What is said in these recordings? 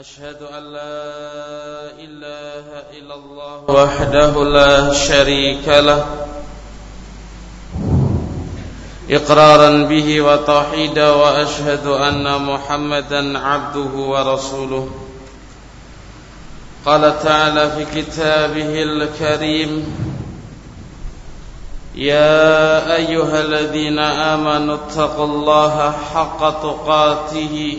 أشهد أن لا إله إلا الله وحده لا شريك له. إقرارا به وتوحيدا وأشهد أن محمدا عبده ورسوله. قال تعالى في كتابه الكريم يا أيها الذين آمنوا اتقوا الله حق تقاته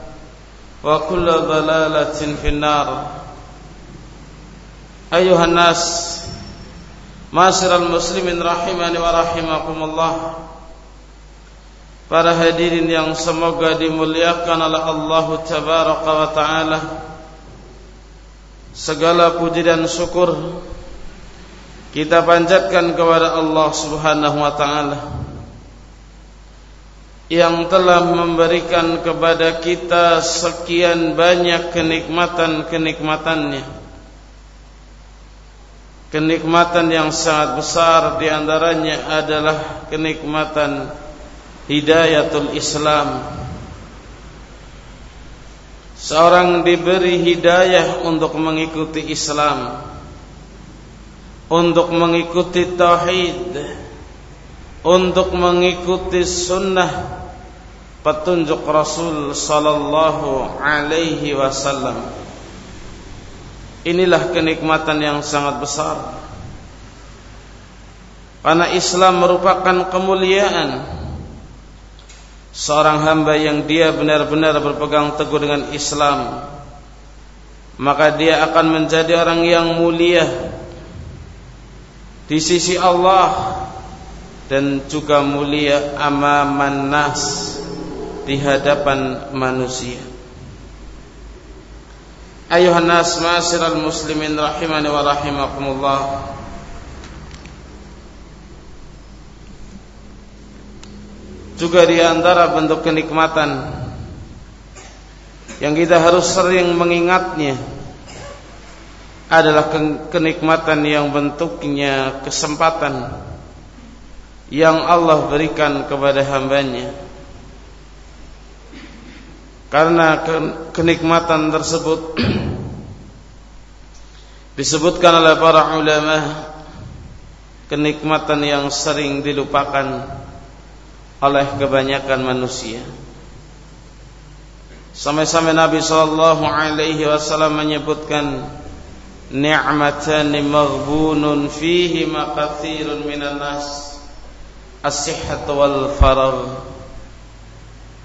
وكل ضلالة في النار أيها الناس معاشر المسلمين رحمني ورحمكم الله Para hadirin yang semoga dimuliakan oleh Allah Tabaraka wa Ta'ala Segala puji dan syukur Kita panjatkan kepada Allah Subhanahu wa Ta'ala Yang telah memberikan kepada kita sekian banyak kenikmatan-kenikmatannya. Kenikmatan yang sangat besar diantaranya adalah kenikmatan hidayatul Islam. Seorang diberi hidayah untuk mengikuti Islam Untuk mengikuti Tauhid Untuk mengikuti sunnah Petunjuk Rasul Sallallahu Alaihi Wasallam. Inilah kenikmatan yang sangat besar. Karena Islam merupakan kemuliaan. Seorang hamba yang dia benar-benar berpegang teguh dengan Islam maka dia akan menjadi orang yang mulia di sisi Allah dan juga mulia amaman nas di hadapan manusia. Ayuhan nas muslimin rahimani wa rahimakumullah. Juga di antara bentuk kenikmatan yang kita harus sering mengingatnya adalah kenikmatan yang bentuknya kesempatan yang Allah berikan kepada hambanya karena kenikmatan tersebut disebutkan oleh para ulama kenikmatan yang sering dilupakan oleh kebanyakan manusia. Sampai-sampai Nabi sallallahu alaihi wasallam menyebutkan ni'matan maghbunun fihi ma katsirun minan nas as-sihhat wal faragh.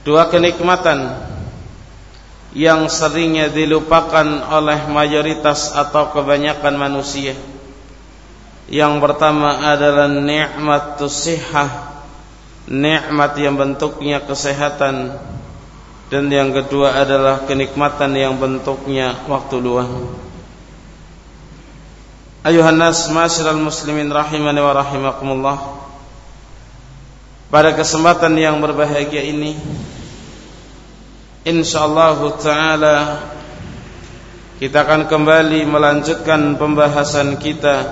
Dua kenikmatan yang seringnya dilupakan oleh mayoritas atau kebanyakan manusia. Yang pertama adalah nikmatus sihah nikmat yang bentuknya kesehatan dan yang kedua adalah kenikmatan yang bentuknya waktu luang. Ayuhan nas masyiral muslimin rahimani wa rahimakumullah. Pada kesempatan yang berbahagia ini insyaallah taala kita akan kembali melanjutkan pembahasan kita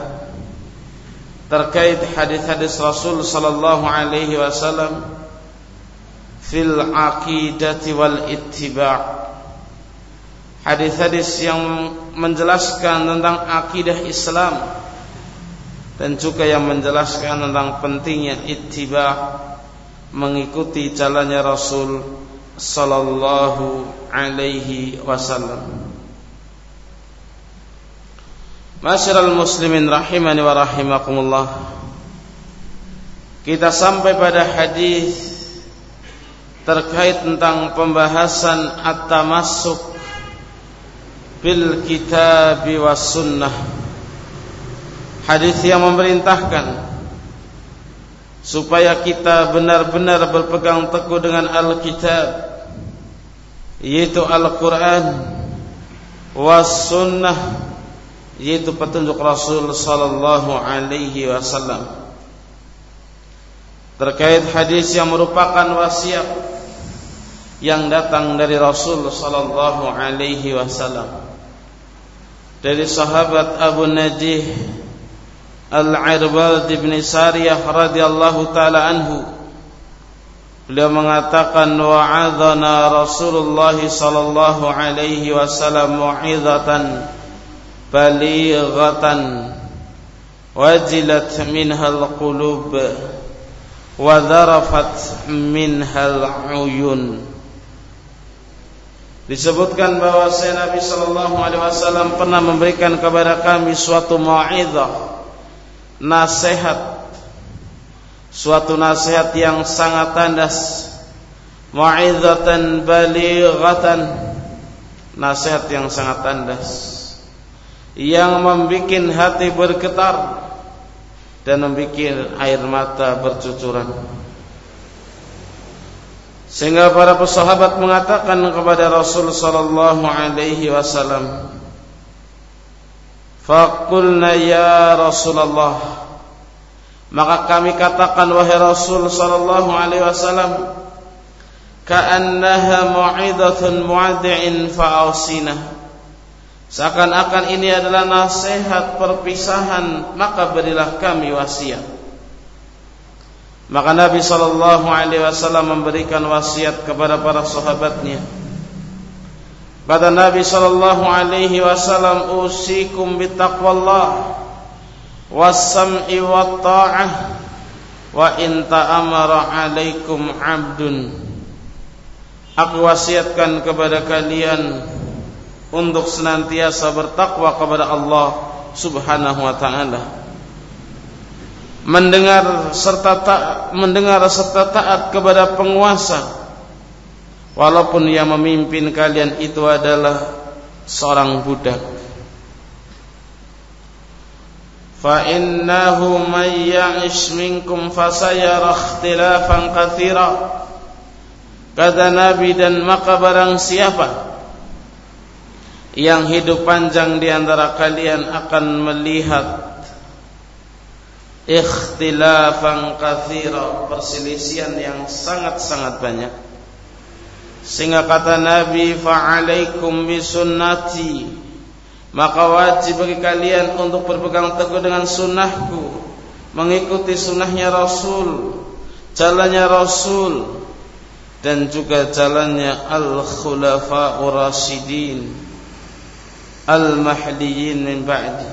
terkait hadis-hadis Rasul sallallahu alaihi wasallam fil aqidati wal ittiba' hadis-hadis yang menjelaskan tentang akidah Islam dan juga yang menjelaskan tentang pentingnya ittiba mengikuti jalannya Rasul sallallahu alaihi wasallam. Masyiral muslimin rahimani wa rahimakumullah. Kita sampai pada hadis terkait tentang pembahasan at-tamassuk bil kitab was sunnah. Hadis yang memerintahkan supaya kita benar-benar berpegang teguh dengan Al-Kitab yaitu Al-Qur'an was sunnah yaitu petunjuk Rasul sallallahu alaihi wasallam. Terkait hadis yang merupakan wasiat yang datang dari Rasul sallallahu alaihi wasallam dari sahabat Abu Najih Al-Irbad bin Sariyah radhiyallahu taala anhu. Beliau mengatakan wa'adhana Rasulullah sallallahu alaihi wasallam mu'izatan balighatan wajilat minhal qulub wa dharafat minhal uyun. Disebutkan bahwa Nabi sallallahu alaihi wasallam pernah memberikan kepada kami suatu mau'izah nasihat. Suatu nasihat yang sangat tandas. Mau'izatan balighatan. Nasihat yang sangat tandas. Yang membuat hati bergetar dan membuat air mata bercucuran. Sehingga para sahabat mengatakan kepada Rasul sallallahu alaihi wasallam Fakulna ya Rasulullah. Maka kami katakan wahai Rasul sallallahu alaihi wasallam ka'annaha mu'idatun mu'addi'in fa'ausina. Seakan-akan ini adalah nasihat perpisahan maka berilah kami wasiat. Maka Nabi sallallahu alaihi wasallam memberikan wasiat kepada para sahabatnya Kata Nabi sallallahu alaihi wasallam usikum bittaqwallah was-sam'i wat-tha'ah wa in ta'amara 'alaikum 'abdun Aku wasiatkan kepada kalian untuk senantiasa bertakwa kepada Allah Subhanahu wa taala. Mendengar serta ta mendengar serta taat kepada penguasa walaupun yang memimpin kalian itu adalah seorang budak. Fa innahu may ya'ish minkum fasayara ikhtilafan katsira kata nabi dan maka barang siapa yang hidup panjang di antara kalian akan melihat ikhtilafan katsira perselisihan yang sangat-sangat banyak sehingga kata Nabi fa'alaikum bisunnati. Maka wajib bagi kalian untuk berpegang teguh dengan sunnahku mengikuti sunnahnya Rasul jalannya Rasul dan juga jalannya al-khulafa'ur rasyidin al-mahdiyyin min ba'di.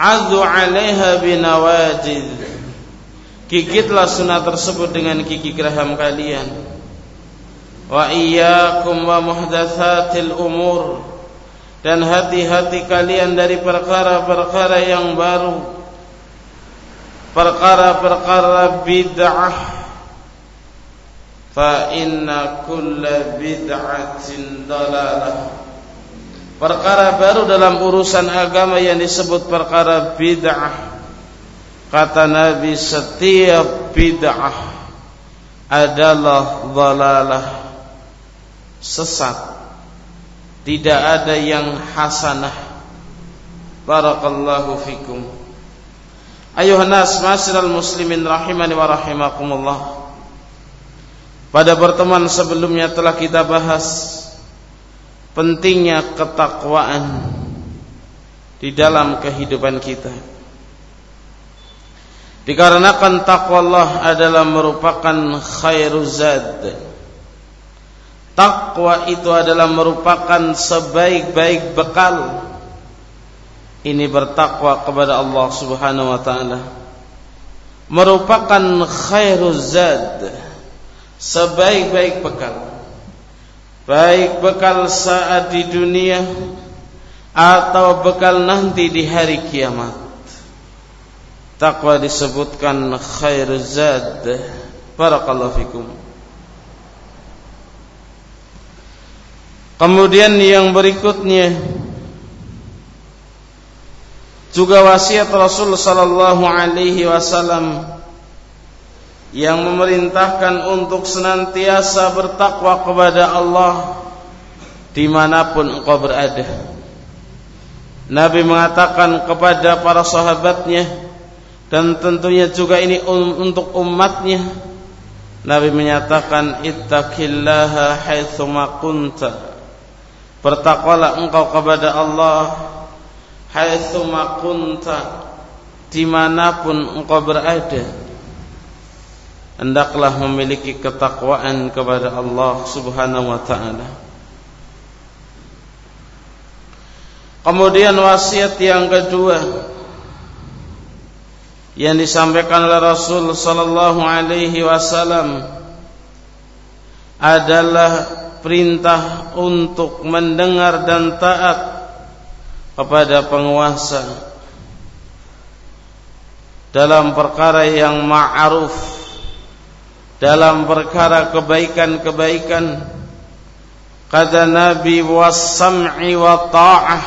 Adu 'alaiha binawajid. Gigitlah sunnah tersebut dengan gigi geraham kalian wa muhdatsatil umur. Dan hati-hati kalian dari perkara-perkara yang baru. Perkara-perkara bid'ah. Fa inna kulla bid'atin dalalah. Perkara baru dalam urusan agama yang disebut perkara bid'ah. Kata Nabi setiap bid'ah adalah dalalah sesat tidak ada yang hasanah barakallahu fikum ayuhan nas masyiral muslimin rahimani wa rahimakumullah Pada pertemuan sebelumnya telah kita bahas pentingnya ketakwaan di dalam kehidupan kita. Dikarenakan takwa Allah adalah merupakan khairu zad. Takwa itu adalah merupakan sebaik-baik bekal. Ini bertakwa kepada Allah Subhanahu wa taala. Merupakan khairu zad. Sebaik-baik bekal. Baik bekal saat di dunia atau bekal nanti di hari kiamat. Takwa disebutkan khair zad. Barakallahu fikum. Kemudian yang berikutnya juga wasiat Rasul sallallahu alaihi wasallam yang memerintahkan untuk senantiasa bertakwa kepada Allah di mana pun engkau berada. Nabi mengatakan kepada para sahabatnya, dan tentunya juga ini untuk umatnya Nabi menyatakan ittaqillaha haitsu kunta bertakwalah engkau kepada Allah. Haitsu kunta di mana pun engkau berada hendaklah memiliki ketakwaan kepada Allah Subhanahu wa taala. Kemudian wasiat yang kedua yang disampaikan oleh Rasul sallallahu alaihi wasallam adalah perintah untuk mendengar dan taat kepada penguasa dalam perkara yang ma'ruf dalam perkara kebaikan-kebaikan. Kata Nabi was-sam'i wa ta'ah.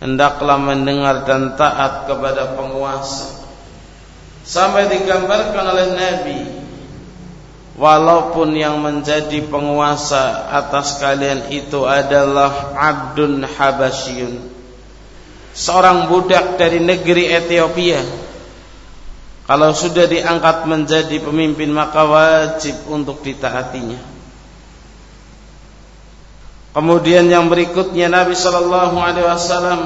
Hendaklah mendengar dan taat kepada penguasa. Sampai digambarkan oleh Nabi walaupun yang menjadi penguasa atas kalian itu adalah abdun habasyun. Seorang budak dari negeri Ethiopia. Kalau sudah diangkat menjadi pemimpin maka wajib untuk ditaatinya. Kemudian yang berikutnya Nabi sallallahu alaihi wasallam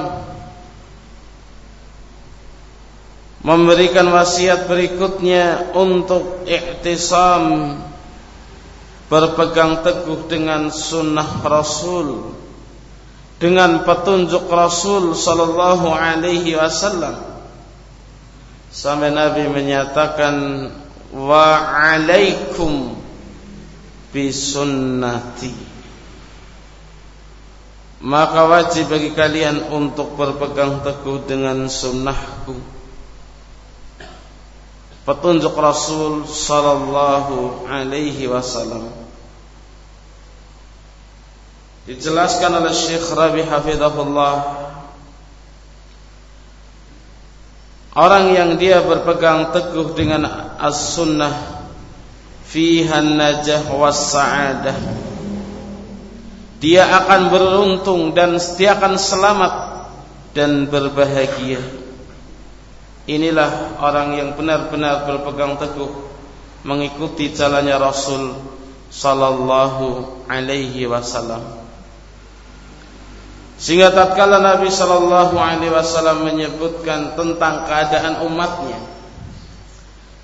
memberikan wasiat berikutnya untuk iktisam berpegang teguh dengan sunnah Rasul dengan petunjuk Rasul sallallahu alaihi wasallam. Sampai Nabi menyatakan wa alaikum bi sunnati maka wajib bagi kalian untuk berpegang teguh dengan sunnahku petunjuk Rasul sallallahu alaihi wasallam dijelaskan oleh Syekh Rabi Hafizahullah orang yang dia berpegang teguh dengan as-sunnah fiha najah was sa'adah dia akan beruntung dan dia akan selamat dan berbahagia. Inilah orang yang benar-benar berpegang teguh mengikuti jalannya Rasul sallallahu alaihi wasallam. Sehingga tatkala Nabi sallallahu alaihi wasallam menyebutkan tentang keadaan umatnya,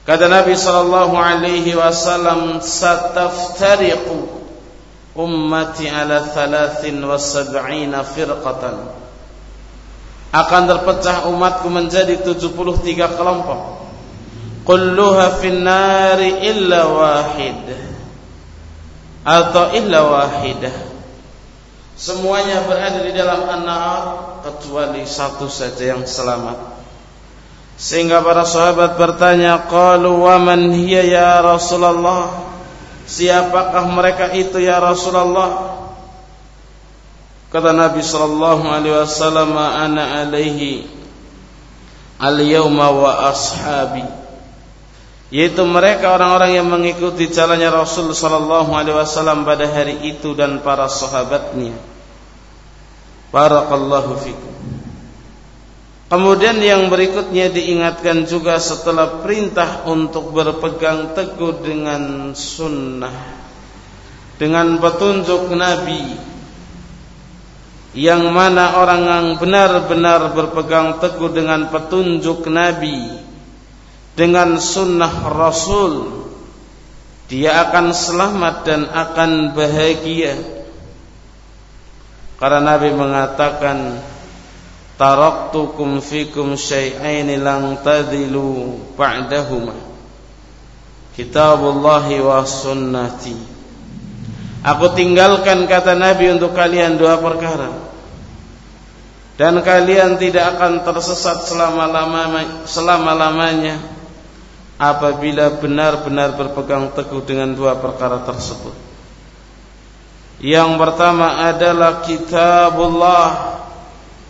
kata Nabi sallallahu alaihi wasallam sataftariqu ummati ala thalathin wa sab'ina firqatan akan terpecah umatku menjadi 73 kelompok. Kulluha finnari illa wahid. Atau illa wahidah semuanya berada di dalam an-nar kecuali satu saja yang selamat. Sehingga para sahabat bertanya qalu wa man hiya ya Rasulullah? Siapakah mereka itu ya Rasulullah? Kata Nabi sallallahu alaihi wasallam, "Ana alaihi al-yauma wa ashabi." Yaitu mereka orang-orang yang mengikuti jalannya Rasul sallallahu alaihi wasallam pada hari itu dan para sahabatnya. Barakallahu fikum. Kemudian yang berikutnya diingatkan juga setelah perintah untuk berpegang teguh dengan sunnah dengan petunjuk Nabi yang mana orang yang benar-benar berpegang teguh dengan petunjuk Nabi dengan sunnah Rasul dia akan selamat dan akan bahagia. Karena Nabi mengatakan taraktukum fikum syai'aini lang tadilu ba'dahuma. Kitabullahi wa sunnati aku tinggalkan kata Nabi untuk kalian dua perkara. Dan kalian tidak akan tersesat selama-lamanya apabila benar-benar berpegang teguh dengan dua perkara tersebut. Yang pertama adalah kitabullah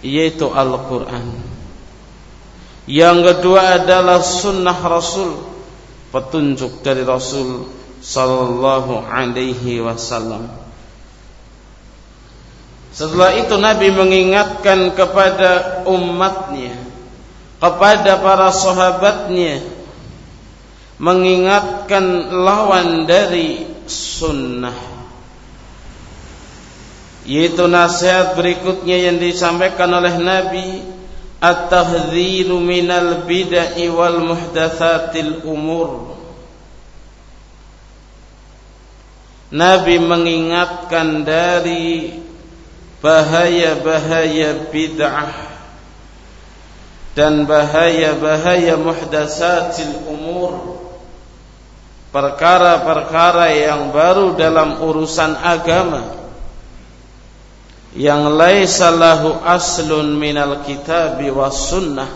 yaitu Al-Quran. Yang kedua adalah sunnah Rasul petunjuk dari Rasul sallallahu alaihi wasallam. Setelah itu Nabi mengingatkan kepada umatnya kepada para sahabatnya mengingatkan lawan dari sunnah yaitu nasihat berikutnya yang disampaikan oleh Nabi at-tahdhiru minal bid'ah wal muhdatsatil umur Nabi mengingatkan dari bahaya-bahaya bid'ah dan bahaya-bahaya muhdatsatil umur perkara-perkara yang baru dalam urusan agama. Yang laisa lahu aslun minal kitabi was sunnah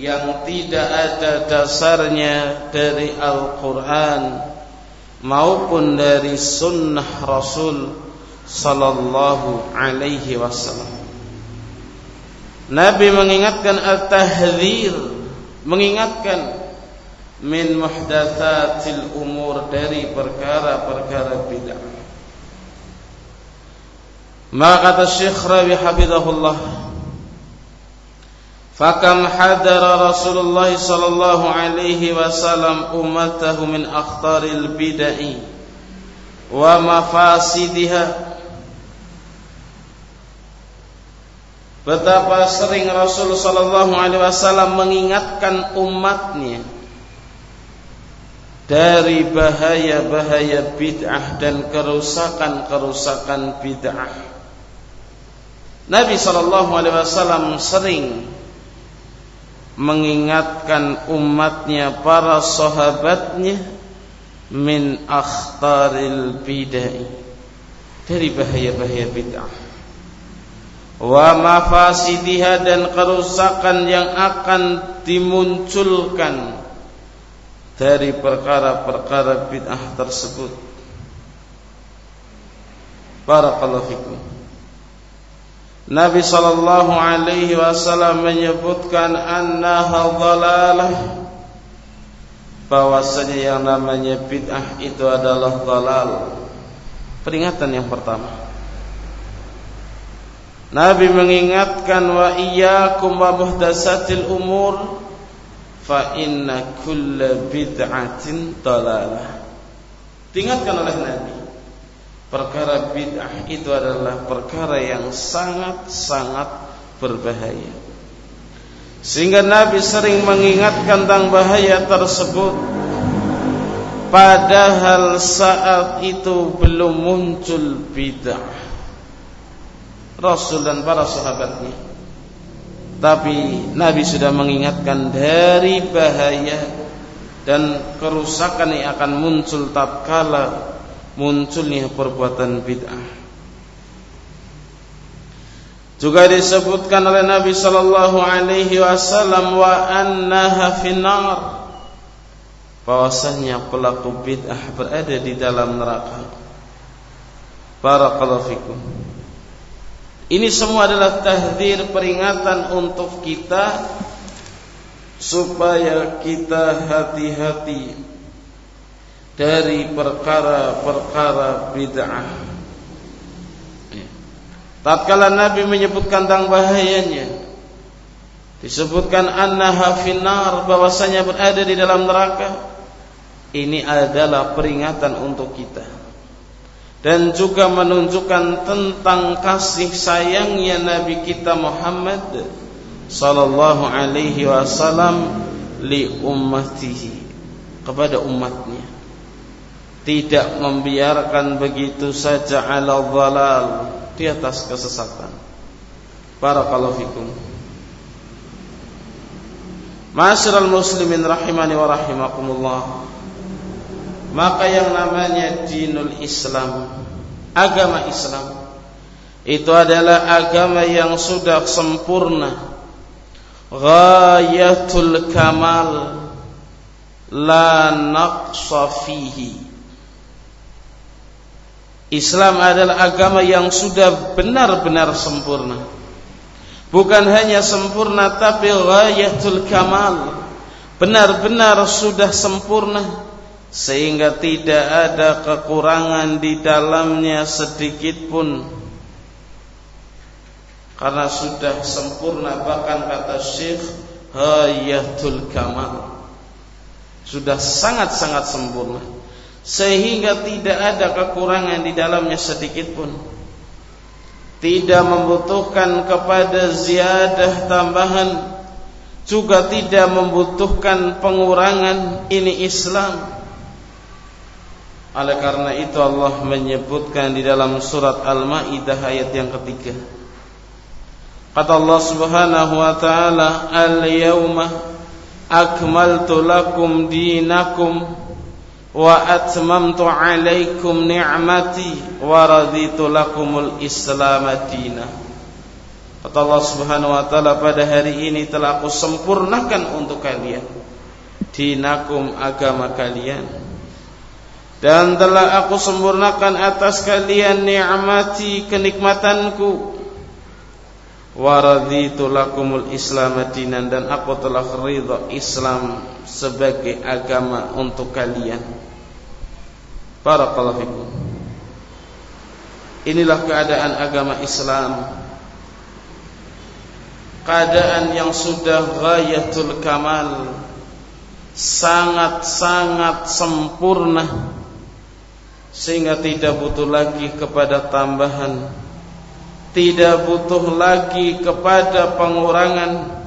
yang tidak ada dasarnya dari Al-Quran maupun dari sunnah Rasul sallallahu alaihi wasallam. Nabi mengingatkan at-tahdzir mengingatkan min muhdatsatil umur dari perkara-perkara bid'ah. Maka kata Syekh Rabi Habibullah Fakam hadara Rasulullah sallallahu alaihi wasallam ummatahu min akhtaril bid'ah wa mafasidiha Betapa sering Rasul sallallahu alaihi wasallam mengingatkan umatnya dari bahaya-bahaya bid'ah dan kerusakan-kerusakan bid'ah. Nabi Shallallahu Alaihi Wasallam sering mengingatkan umatnya para sahabatnya min akhtaril bid'ah. Dari bahaya-bahaya bid'ah. Wa mafasidiha dan kerusakan yang akan dimunculkan dari perkara-perkara bid'ah tersebut. Barakallahu fikum Nabi sallallahu alaihi wasallam menyebutkan annaha dhalalah bahwasanya yang namanya bid'ah itu adalah dhalal. Peringatan yang pertama. Nabi mengingatkan wa iyyakum wa muhdatsatil umur fa inna kulla bid'atin dhalalah. Diingatkan oleh Nabi perkara bid'ah itu adalah perkara yang sangat-sangat berbahaya. Sehingga Nabi sering mengingatkan tentang bahaya tersebut padahal saat itu belum muncul bid'ah. Rasul dan para sahabatnya. Tapi Nabi sudah mengingatkan dari bahaya dan kerusakan yang akan muncul tatkala munculnya perbuatan bid'ah. Juga disebutkan oleh Nabi sallallahu alaihi wasallam wa annaha finnar bahwasanya pelaku bid'ah berada di dalam neraka. Barakallahu fikum. Ini semua adalah tahdir peringatan untuk kita supaya kita hati-hati dari perkara-perkara bid'ah. Tatkala Nabi menyebutkan tentang bahayanya, disebutkan annaha finnar bahwasanya berada di dalam neraka ini adalah peringatan untuk kita. Dan juga menunjukkan tentang kasih sayangnya Nabi kita Muhammad sallallahu alaihi wasallam li ummatihi kepada umatnya tidak membiarkan begitu saja ala dhalal di atas kesesatan. Barakallahu fikum. Masyarul muslimin rahimani wa rahimakumullah. Maka yang namanya dinul Islam Agama Islam Itu adalah agama yang sudah sempurna. Ghayatul kamal La naqsa fihi Islam adalah agama yang sudah benar-benar sempurna Bukan hanya sempurna tapi ghayatul kamal. Benar-benar sudah sempurna sehingga tidak ada kekurangan di dalamnya sedikit pun. Karena sudah sempurna bahkan kata Syekh ghayatul kamal. Sudah sangat-sangat sempurna sehingga tidak ada kekurangan di dalamnya sedikit pun. Tidak membutuhkan kepada ziyadah tambahan. Juga tidak membutuhkan pengurangan ini Islam. Oleh karena itu Allah menyebutkan di dalam surat Al-Maidah ayat yang ketiga. Kata Allah Subhanahu wa taala al-yauma akmaltu lakum dinakum alaikum ni'mati wa raditu lakumul islam madina kata Allah Subhanahu wa taala pada hari ini telah aku sempurnakan untuk kalian dinakum agama kalian. Dan telah aku sempurnakan atas kalian ni'mati kenikmatanku. Wa raditu lakumul islam dan aku telah ridha Islam sebagai agama untuk kalian Barakallahu fikum. Inilah keadaan agama Islam. Keadaan yang sudah ghayatul kamal. Sangat-sangat sempurna sehingga tidak butuh lagi kepada tambahan. Tidak butuh lagi kepada pengurangan.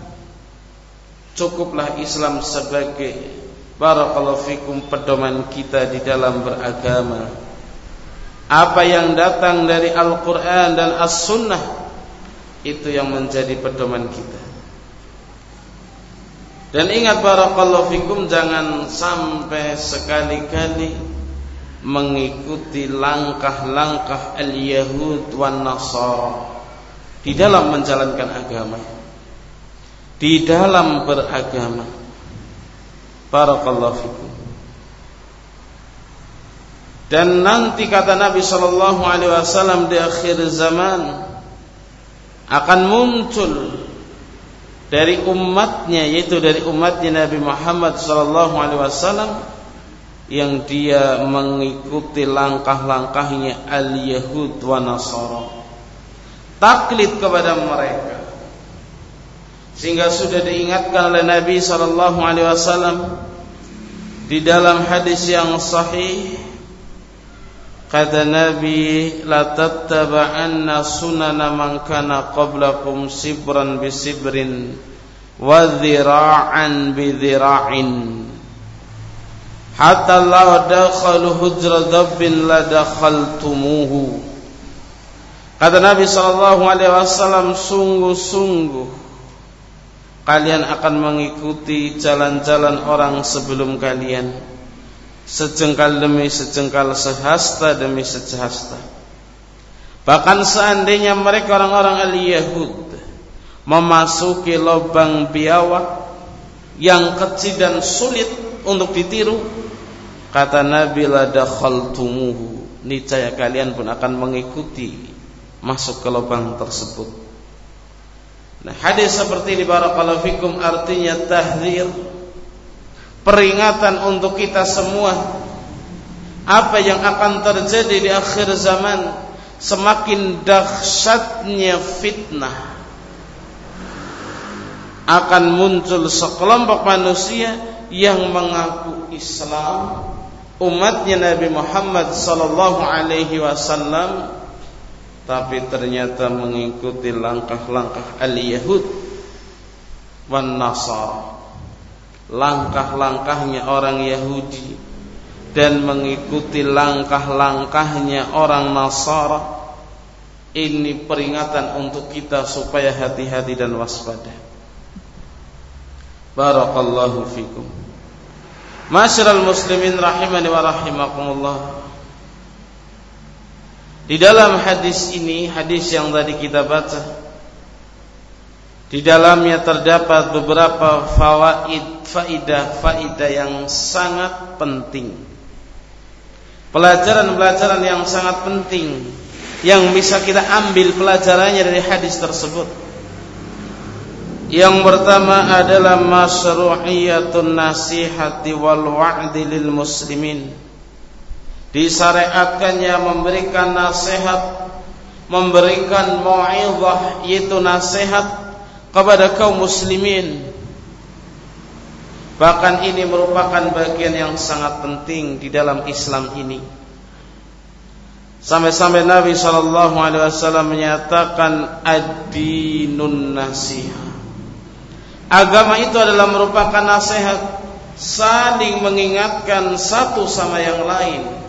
Cukuplah Islam sebagai Barakallahu fikum pedoman kita di dalam beragama. Apa yang datang dari Al-Quran dan As-Sunnah Itu yang menjadi pedoman kita. Dan ingat Barakallahu fikum Jangan sampai sekali-kali Mengikuti langkah-langkah Al-Yahud wan Nasara Di dalam menjalankan agama. Di dalam beragama Barakallahu fikum. Dan nanti kata Nabi sallallahu alaihi wasallam di akhir zaman akan muncul dari umatnya yaitu dari umatnya Nabi Muhammad sallallahu alaihi wasallam yang dia mengikuti langkah-langkahnya al-Yahud wa Nasara. Taklid kepada mereka sehingga sudah diingatkan oleh Nabi sallallahu alaihi wasallam di dalam hadis yang sahih kata Nabi la tattaba'anna sunana man kana qablakum sibran bi sibrin wa dhira'an bi dhira'in. Hatta la dakhalu hujra dabbin la dakhaltumuhu. Kata Nabi sallallahu alaihi wasallam sungguh-sungguh kalian akan mengikuti jalan-jalan orang sebelum kalian. Sejengkal demi sejengkal sehasta demi sehasta. Bahkan seandainya mereka orang-orang al-Yahud memasuki lubang biawak yang kecil dan sulit untuk ditiru kata Nabi la dakhaltumuhu niscaya kalian pun akan mengikuti masuk ke lubang tersebut Nah, hadis seperti ini barakallahu fikum artinya tahzir. Peringatan untuk kita semua. Apa yang akan terjadi di akhir zaman semakin dahsyatnya fitnah akan muncul sekelompok manusia yang mengaku Islam. Umatnya Nabi Muhammad sallallahu alaihi wasallam tapi ternyata mengikuti langkah-langkah al-Yahud wan Nasara langkah-langkahnya orang Yahudi dan mengikuti langkah-langkahnya orang Nasara ini peringatan untuk kita supaya hati-hati dan waspada Barakallahu fikum. Masyarul muslimin rahimani wa rahimakumullah. Di dalam hadis ini, hadis yang tadi kita baca, di dalamnya terdapat beberapa fawaid, faidah, faidah yang sangat penting. Pelajaran-pelajaran yang sangat penting yang bisa kita ambil pelajarannya dari hadis tersebut. Yang pertama adalah masyru'iyatun nasihati wal wa'di lil muslimin. Disyariatkannya memberikan nasihat, memberikan mau'izah yaitu nasihat kepada kaum muslimin. Bahkan ini merupakan bagian yang sangat penting di dalam Islam ini. Sampai-sampai Nabi sallallahu alaihi wasallam menyatakan ad-dinun Agama itu adalah merupakan nasihat saling mengingatkan satu sama yang lain.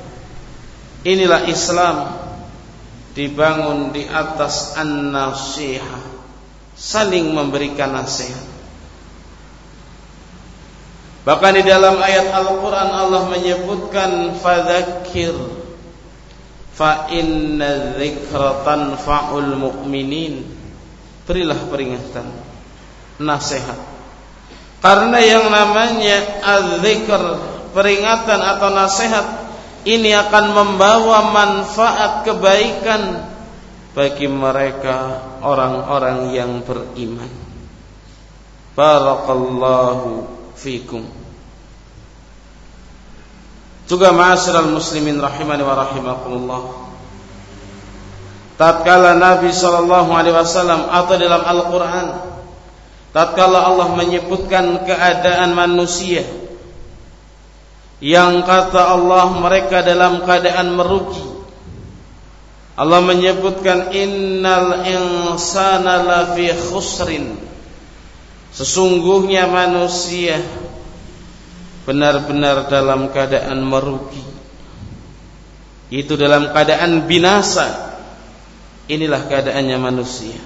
Inilah Islam dibangun di atas an-nasihah, saling memberikan nasihat. Bahkan di dalam ayat Al-Qur'an Allah menyebutkan fadzakir fa inna dzikra tanfa'ul mu'minin. Berilah peringatan nasihat. Karena yang namanya az-zikr, peringatan atau nasihat ini akan membawa manfaat kebaikan bagi mereka orang-orang yang beriman. Barakallahu fikum. Juga ma'asyiral muslimin rahimani wa rahimakumullah. Tatkala Nabi sallallahu alaihi wasallam atau dalam Al-Qur'an tatkala Allah menyebutkan keadaan manusia yang kata Allah mereka dalam keadaan merugi. Allah menyebutkan innal insana lafi khusrin. Sesungguhnya manusia benar-benar dalam keadaan merugi. Itu dalam keadaan binasa. Inilah keadaannya manusia.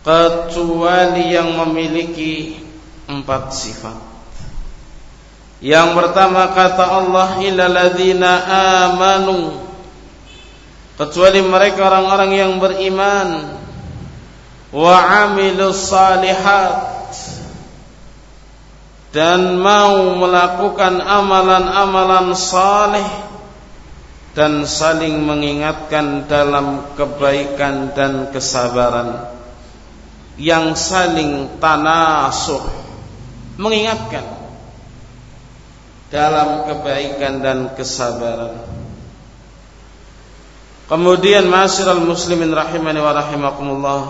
Kecuali yang memiliki empat sifat. Yang pertama kata Allah illalladzina amanu. Kecuali mereka orang-orang yang beriman. Wa amilus salihat. Dan mau melakukan amalan-amalan saleh. Dan saling mengingatkan dalam kebaikan dan kesabaran. Yang saling tanasuh. Mengingatkan dalam kebaikan dan kesabaran. Kemudian masyiral muslimin rahimani wa rahimakumullah.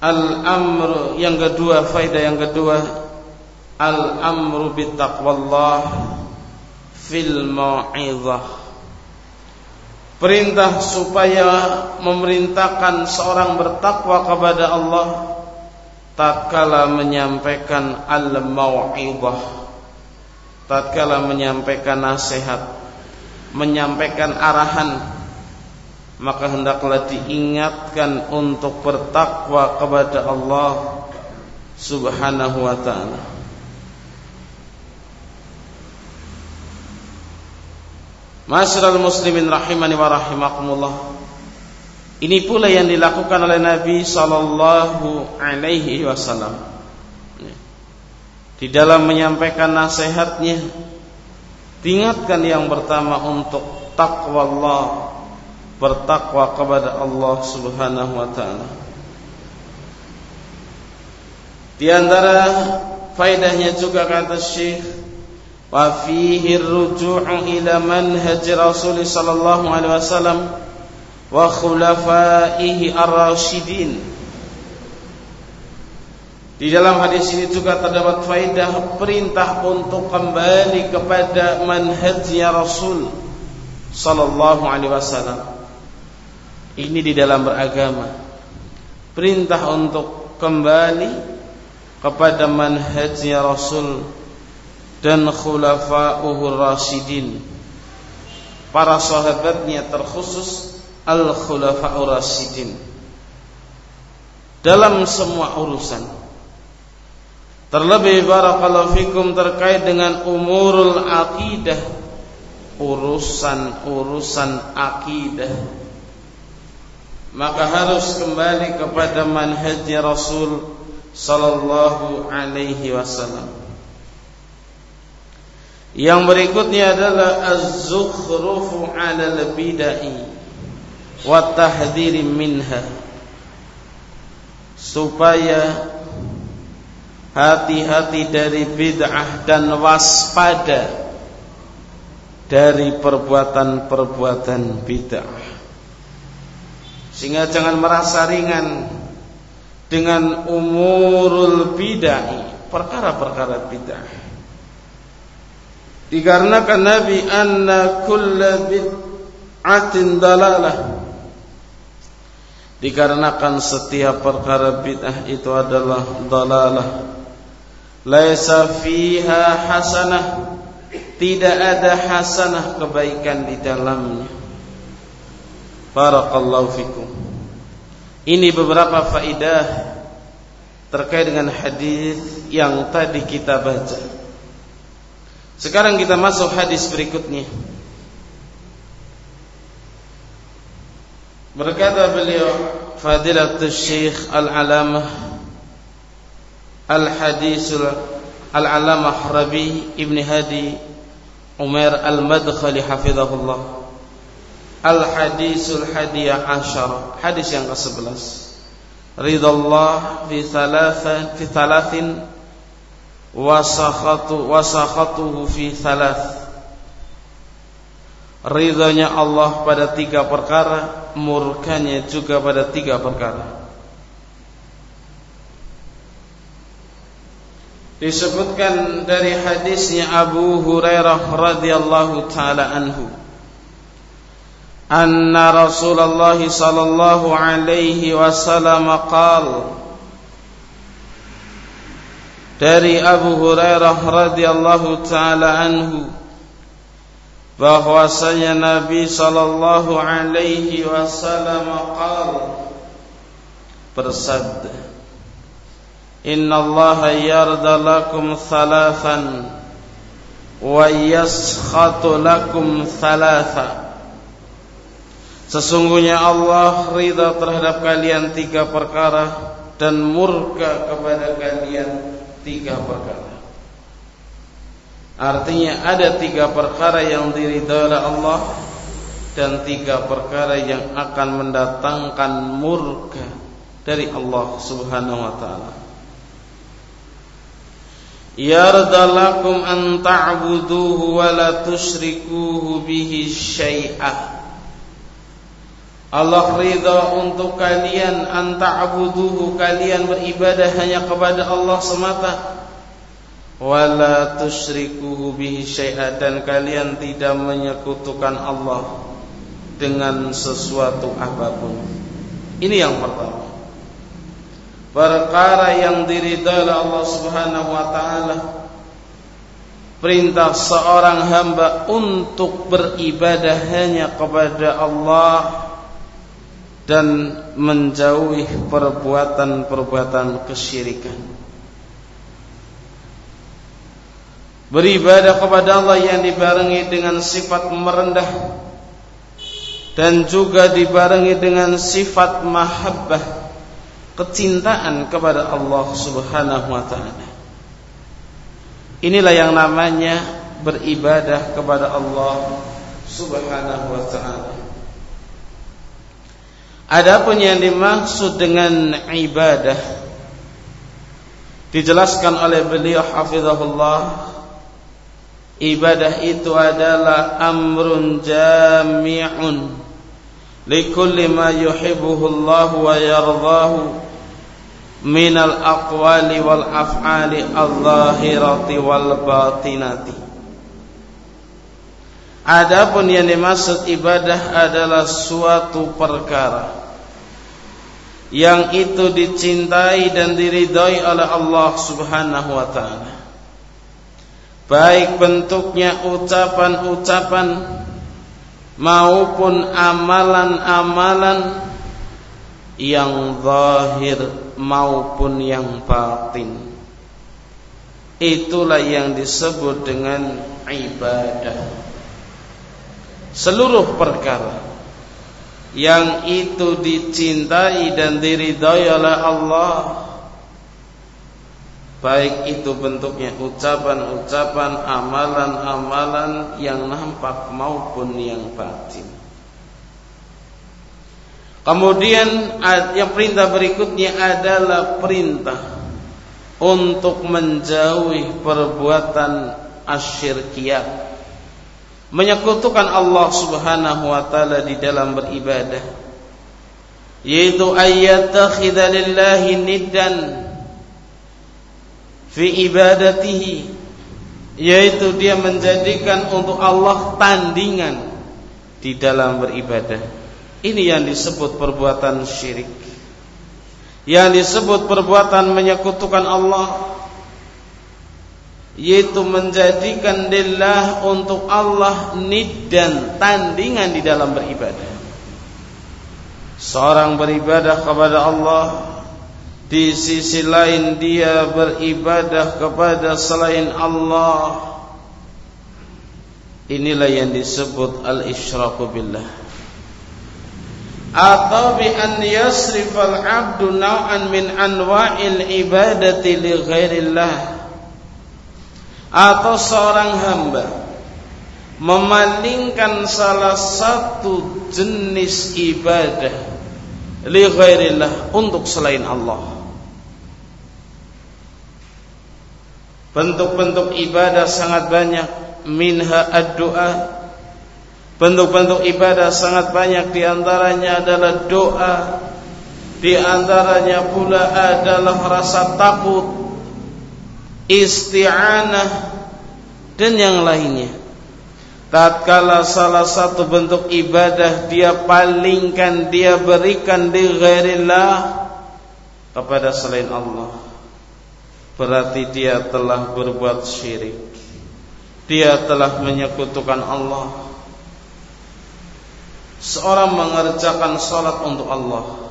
Al-amru yang kedua, faedah yang kedua, al-amru bittaqwallah fil mau'izah perintah supaya memerintahkan seorang bertakwa kepada Allah tatkala menyampaikan al-mau'izah tatkala menyampaikan nasihat menyampaikan arahan maka hendaklah diingatkan untuk bertakwa kepada Allah Subhanahu wa taala muslimin rahimani wa rahimakumullah. Ini pula yang dilakukan oleh Nabi Sallallahu Alaihi Wasallam Di dalam menyampaikan nasihatnya Ingatkan yang pertama untuk takwa Allah Bertakwa kepada Allah Subhanahu Wa Taala. Di antara faidahnya juga kata Syekh Wa fihi ruju'u ila manhaj Rasul Sallallahu Alaihi Wasallam وخلفائه الراشدين Di dalam hadis ini juga terdapat faidah perintah untuk kembali kepada manhajnya Rasul sallallahu alaihi wasallam. Ini di dalam beragama. Perintah untuk kembali kepada manhajnya Rasul dan khulafa'uhur rasyidin. Para sahabatnya terkhusus al-khulafa'ur rasyidin. Dalam semua urusan. Terlebih barakallahu fikum terkait dengan umurul akidah Urusan-urusan akidah Maka harus kembali kepada manhajnya Rasul Sallallahu alaihi wasallam. Yang berikutnya adalah Az-zukhrufu ala al-bidai Wa minha. Supaya hati-hati dari bid'ah dan waspada dari perbuatan-perbuatan bid'ah. Sehingga jangan merasa ringan dengan umurul bid'ah perkara-perkara bid'ah. Dikarenakan Nabi anna kulla bid'atin dalalah dikarenakan setiap perkara bid'ah itu adalah dalalah. Laisa fiha hasanah. Tidak ada hasanah kebaikan di dalamnya. Barakallahu fikum. Ini beberapa faidah terkait dengan hadis yang tadi kita baca. Sekarang kita masuk hadis berikutnya berkata beliau fadilatul syekh al-alamah Al-Hadisul Al-Alamah Rabi Ibn Hadi Umar Al-Madkhali Hafizahullah Al-Hadisul Hadiyah Ashar Hadis yang ke-11 Ridallah fi thalathan fi thalathin wasakhatu wasakhatuhu fi thalath Ridhonya Allah pada tiga perkara Murkanya juga pada tiga perkara. Disebutkan dari hadisnya Abu Hurairah radhiyallahu taala anhu anna Rasulullah sallallahu alaihi wasallam qala dari Abu Hurairah radhiyallahu taala anhu bahwasanya Nabi sallallahu alaihi wasallam qala bersabda Inna Allah yarda lakum thalathan wa yaskhatu lakum thalatha. Sesungguhnya Allah ridha terhadap kalian tiga perkara dan murka kepada kalian tiga perkara. Artinya ada tiga perkara yang diridhai oleh Allah dan tiga perkara yang akan mendatangkan murka dari Allah Subhanahu wa taala. Yardalakum an ta'buduhu wa la tusyrikuhu bihi syai'ah Allah ridha untuk kalian an ta'buduhu kalian beribadah hanya kepada Allah semata wa la tusyrikuhu bihi dan kalian tidak menyekutukan Allah dengan sesuatu apa pun. Ini yang pertama. Perkara yang diridhai Allah Subhanahu wa taala perintah seorang hamba untuk beribadah hanya kepada Allah dan menjauhi perbuatan-perbuatan kesyirikan beribadah kepada Allah yang dibarengi dengan sifat merendah dan juga dibarengi dengan sifat mahabbah kecintaan kepada Allah Subhanahu wa taala. Inilah yang namanya beribadah kepada Allah Subhanahu wa taala. Adapun yang dimaksud dengan ibadah dijelaskan oleh beliau hafizahullah ibadah itu adalah amrun jami'un likulli ma yuhibbuhu Allah wa yardahu minal aqwali wal af'ali al-zahirati wal batinati Adapun yang dimaksud ibadah adalah suatu perkara yang itu dicintai dan diridhai oleh Allah Subhanahu wa taala. Baik bentuknya ucapan-ucapan maupun amalan-amalan yang zahir maupun yang batin. Itulah yang disebut dengan ibadah seluruh perkara yang itu dicintai dan diridhai oleh Allah baik itu bentuknya ucapan-ucapan amalan-amalan yang nampak maupun yang batin. Kemudian yang perintah berikutnya adalah perintah untuk menjauhi perbuatan asyirkiyah menyekutukan Allah Subhanahu wa taala di dalam beribadah yaitu ayyattakhidha lillahi niddan fi ibadatihi. Yaitu dia menjadikan untuk Allah tandingan di dalam beribadah. Ini yang disebut perbuatan syirik. Yang disebut perbuatan menyekutukan Allah. Yaitu menjadikan lillah untuk Allah dan tandingan di dalam beribadah. Seorang beribadah kepada Allah di sisi lain dia beribadah kepada selain Allah. Inilah yang disebut al-isyraku billah. Atau bi an yasrifal abdu naw'an min anwa'il ibadati li ghairillah atau seorang hamba memalingkan salah satu jenis ibadah li ghairillah untuk selain Allah. Bentuk-bentuk ibadah sangat banyak. Minha ad-doa Bentuk-bentuk ibadah sangat banyak. Di antaranya adalah doa. Di antaranya pula adalah rasa takut. Isti'anah. Dan yang lainnya. Tatkala salah satu bentuk ibadah dia palingkan, dia berikan di ghairillah kepada selain Allah. Berarti dia telah berbuat syirik. Dia telah menyekutukan Allah. Seorang mengerjakan salat untuk Allah.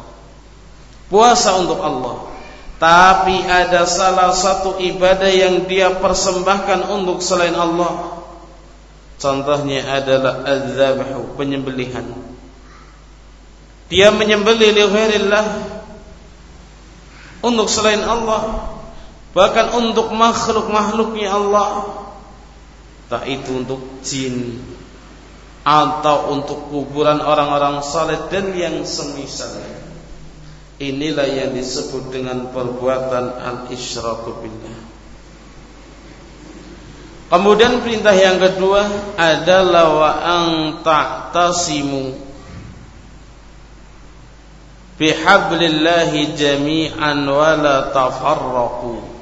Puasa untuk Allah tapi ada salah satu ibadah yang dia persembahkan untuk selain Allah. Contohnya adalah az-zabhu, penyembelihan. Dia menyembelih li untuk selain Allah, bahkan untuk makhluk-makhluknya Allah. Tak itu untuk jin atau untuk kuburan orang-orang saleh dan yang semisalnya. Inilah yang disebut dengan perbuatan al-isyraku billah. Kemudian perintah yang kedua adalah wa an ta'tasimu bihablillahi jami'an wa la tafarraqu.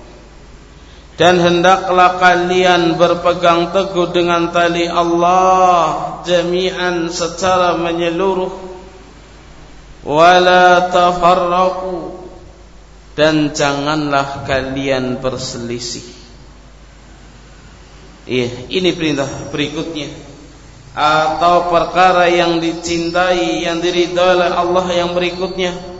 Dan hendaklah kalian berpegang teguh dengan tali Allah jami'an secara menyeluruh wala tafarraqu dan janganlah kalian berselisih. Iya, ini perintah berikutnya. Atau perkara yang dicintai, yang diridhai oleh Allah yang berikutnya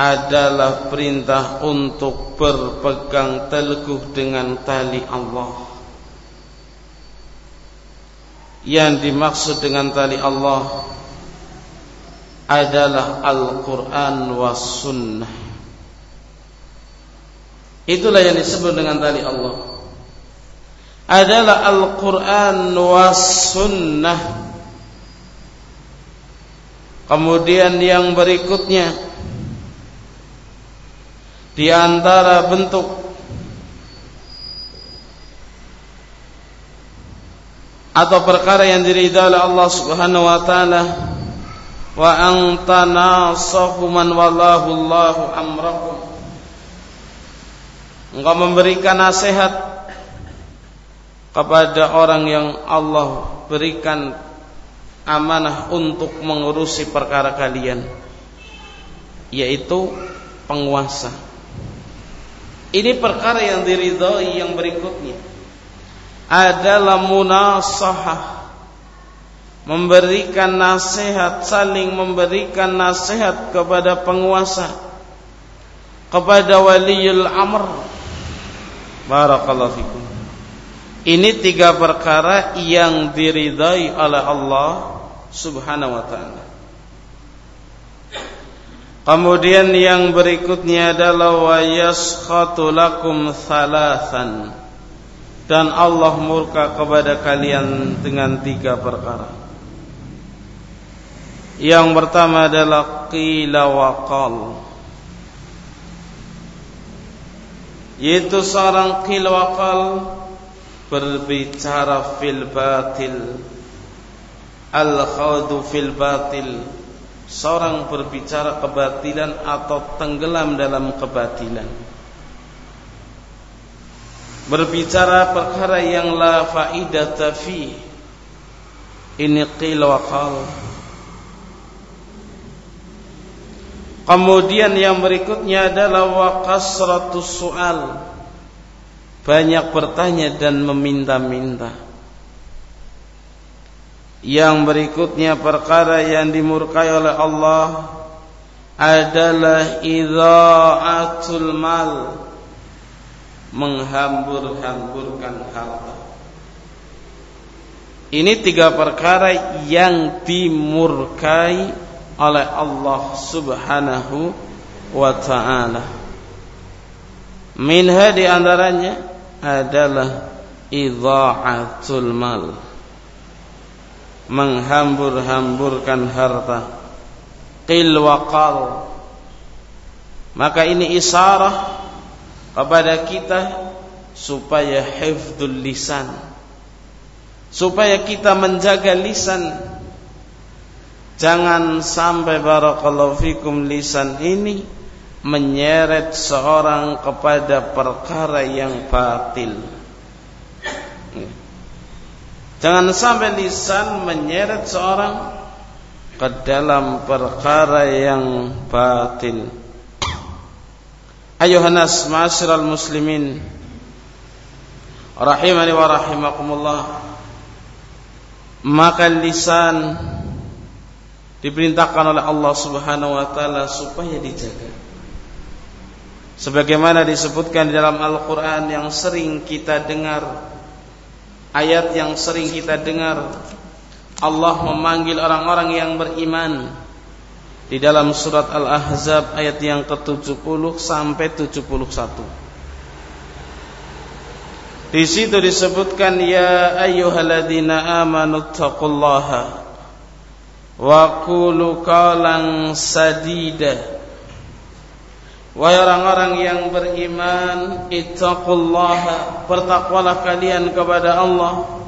adalah perintah untuk berpegang teguh dengan tali Allah. Yang dimaksud dengan tali Allah adalah Al-Quran was Sunnah. Itulah yang disebut dengan tali Allah. Adalah Al-Quran was Sunnah. Kemudian yang berikutnya di antara bentuk atau perkara yang diridhai oleh Allah Subhanahu wa taala wa man wallahu Allahu amrakum. Engkau memberikan nasihat kepada orang yang Allah berikan amanah untuk mengurusi perkara kalian yaitu penguasa ini perkara yang diridhoi yang berikutnya. Adalah munasahah. Memberikan nasihat saling memberikan nasihat kepada penguasa kepada waliul amr. Barakallahu fikum. Ini tiga perkara yang diridai oleh Allah Subhanahu wa taala. Kemudian yang berikutnya adalah wa yaskhatu lakum thalathan. Dan Allah murka kepada kalian dengan tiga perkara. Yang pertama adalah qila wa qal. Yaitu seorang qila wa qal berbicara fil batil al khawdu fil batil seorang berbicara kebatilan atau tenggelam dalam kebatilan. Berbicara perkara yang la faidata fi. Ini qila wa qal. Kemudian yang berikutnya adalah wa kasratus su'al. Banyak bertanya dan meminta-minta. Yang berikutnya perkara yang dimurkai oleh Allah adalah idza'atul mal menghambur-hamburkan harta. Ini tiga perkara yang dimurkai oleh Allah Subhanahu wa taala. Minha di antaranya adalah idha'atul mal menghambur-hamburkan harta. Qil waqal maka ini isarah kepada kita supaya hifdzul lisan. Supaya kita menjaga lisan. Jangan sampai barakallahu fikum lisan ini menyeret seorang kepada perkara yang batil. Jangan sampai lisan menyeret seorang ke dalam perkara yang batil. Ayuhan nas ma'asyiral muslimin rahimani wa rahimakumullah. Maka lisan diperintahkan oleh Allah Subhanahu wa taala supaya dijaga sebagaimana disebutkan di dalam Al-Qur'an yang sering kita dengar ayat yang sering kita dengar. Allah memanggil orang-orang yang beriman. Di dalam surat Al-Ahzab ayat yang ke-70 sampai 71 di situ disebutkan ya ayyuhalladzina amanu taqullaha wa qulu qawlan sadida Wahai orang-orang yang beriman, ittaqullaha, bertakwalah kalian kepada Allah.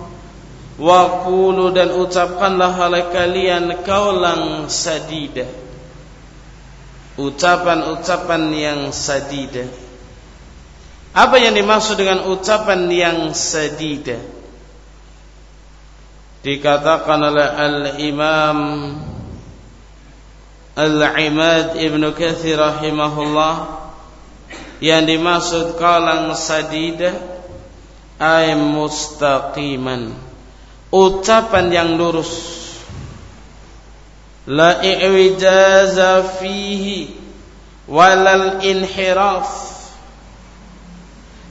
Wa qulu dan ucapkanlah oleh kalian kaulang sadida. Ucapan-ucapan yang sadida. Apa yang dimaksud dengan ucapan yang sadida? Dikatakan oleh Al-Imam Al-Imad Ibn Kathir rahimahullah yang dimaksud kalang sadida ay mustaqiman ucapan yang lurus. La i'wijaza fihi walal inhiraf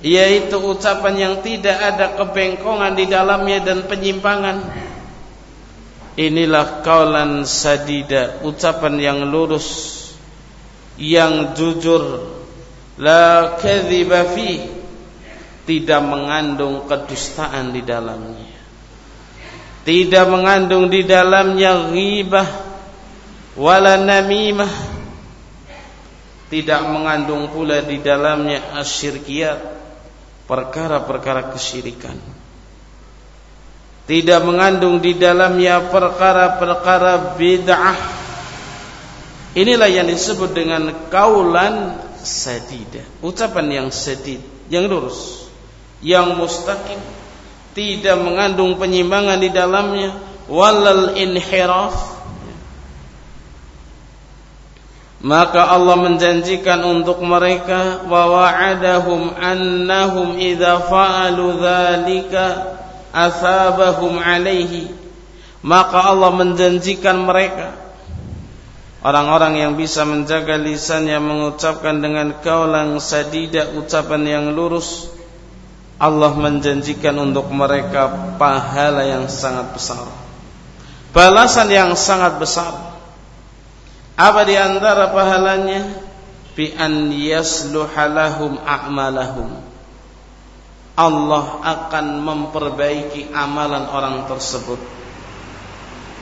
yaitu ucapan yang tidak ada kebengkongan di dalamnya dan penyimpangan Inilah kaulan sadida Ucapan yang lurus Yang jujur. La kadhiba fi Tidak mengandung kedustaan di dalamnya. Tidak mengandung di dalamnya ghibah Wala namimah. Tidak mengandung pula di dalamnya asyirkiyat Perkara-perkara kesyirikan tidak mengandung di dalamnya perkara-perkara bid'ah. Inilah yang disebut dengan kaulan sadida, ucapan yang sedih yang lurus, yang mustaqim, tidak mengandung penyimpangan di dalamnya, walal inhiraf. Maka Allah menjanjikan untuk mereka wa wa'adahum annahum idza fa'alu dzalika asabahum alaihi. Maka Allah menjanjikan mereka Orang-orang yang bisa menjaga lisannya mengucapkan dengan kaulang sadida ucapan yang lurus Allah menjanjikan untuk mereka pahala yang sangat besar Balasan yang sangat besar Apa di antara pahalanya? Bi an yasluhalahum a'malahum Allah akan memperbaiki amalan orang tersebut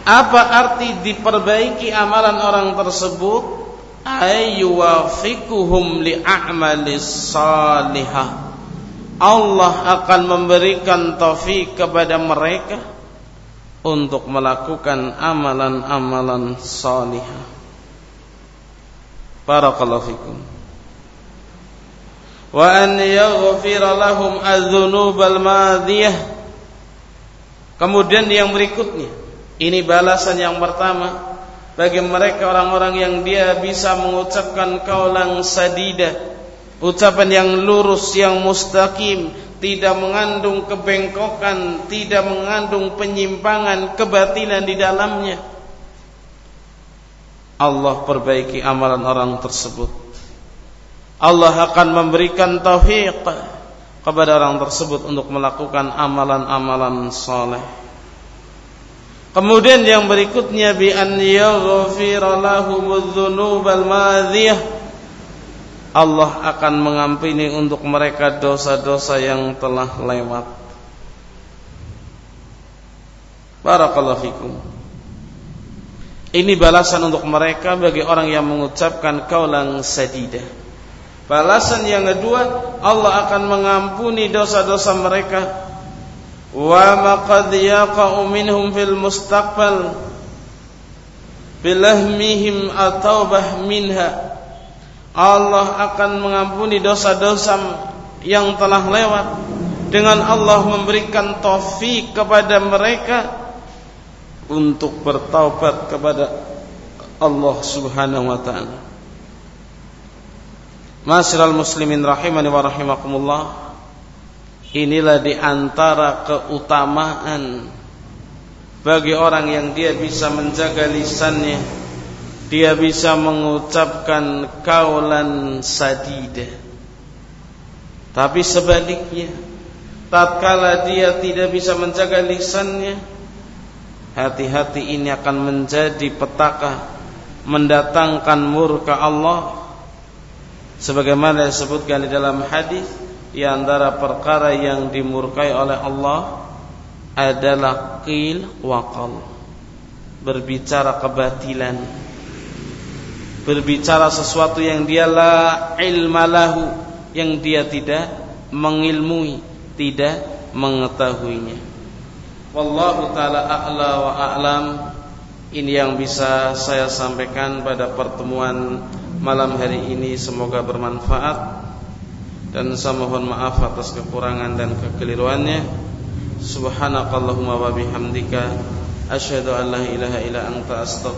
apa arti diperbaiki amalan orang tersebut? Ayyuwafiquhum li'a'malis salihah. Allah akan memberikan taufik kepada mereka untuk melakukan amalan-amalan salihah. Barakallahu fikum. An yaghfira lahum adz-dzunubal madiyah. Kemudian yang berikutnya ini balasan yang pertama bagi mereka orang-orang yang dia bisa mengucapkan kaulang sadida, ucapan yang lurus, yang mustaqim, tidak mengandung kebengkokan, tidak mengandung penyimpangan, kebatilan di dalamnya. Allah perbaiki amalan orang tersebut. Allah akan memberikan taufik kepada orang tersebut untuk melakukan amalan-amalan soleh. Kemudian yang berikutnya bi an yaghfira lahumudz dzunubal Allah akan mengampuni untuk mereka dosa-dosa yang telah lewat. Barakallahu fikum. Ini balasan untuk mereka bagi orang yang mengucapkan kaulang sadidah. Balasan yang kedua, Allah akan mengampuni dosa-dosa mereka. Wa maqad yaqa'u minhum fil mustaqbal bilahmihim atau minha. Allah akan mengampuni dosa-dosa yang telah lewat dengan Allah memberikan taufik kepada mereka untuk bertaubat kepada Allah Subhanahu wa taala. Masyiral muslimin rahimani wa rahimakumullah. Inilah di antara keutamaan bagi orang yang dia bisa menjaga lisannya, dia bisa mengucapkan kaulan sadida. Tapi sebaliknya, tatkala dia tidak bisa menjaga lisannya, hati-hati ini akan menjadi petaka mendatangkan murka Allah sebagaimana disebutkan di dalam hadis di antara perkara yang dimurkai oleh Allah adalah qil waqal berbicara kebatilan. Berbicara sesuatu yang dia la ilmalahu yang dia tidak mengilmui tidak mengetahuinya. Wallahu taala a'la wa a'lam. Ini yang bisa saya sampaikan pada pertemuan malam hari ini semoga bermanfaat. Dan saya mohon maaf atas kekurangan dan kekeliruannya. Subhanakallahumma wa bihamdika asyhadu an la ilaha illa anta astaghfiruka